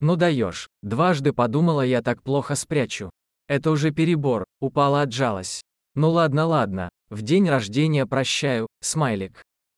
Ну даешь. Дважды подумала я так плохо спрячу. Это уже перебор, упала отжалась. Ну ладно ладно, в день рождения прощаю, смайлик.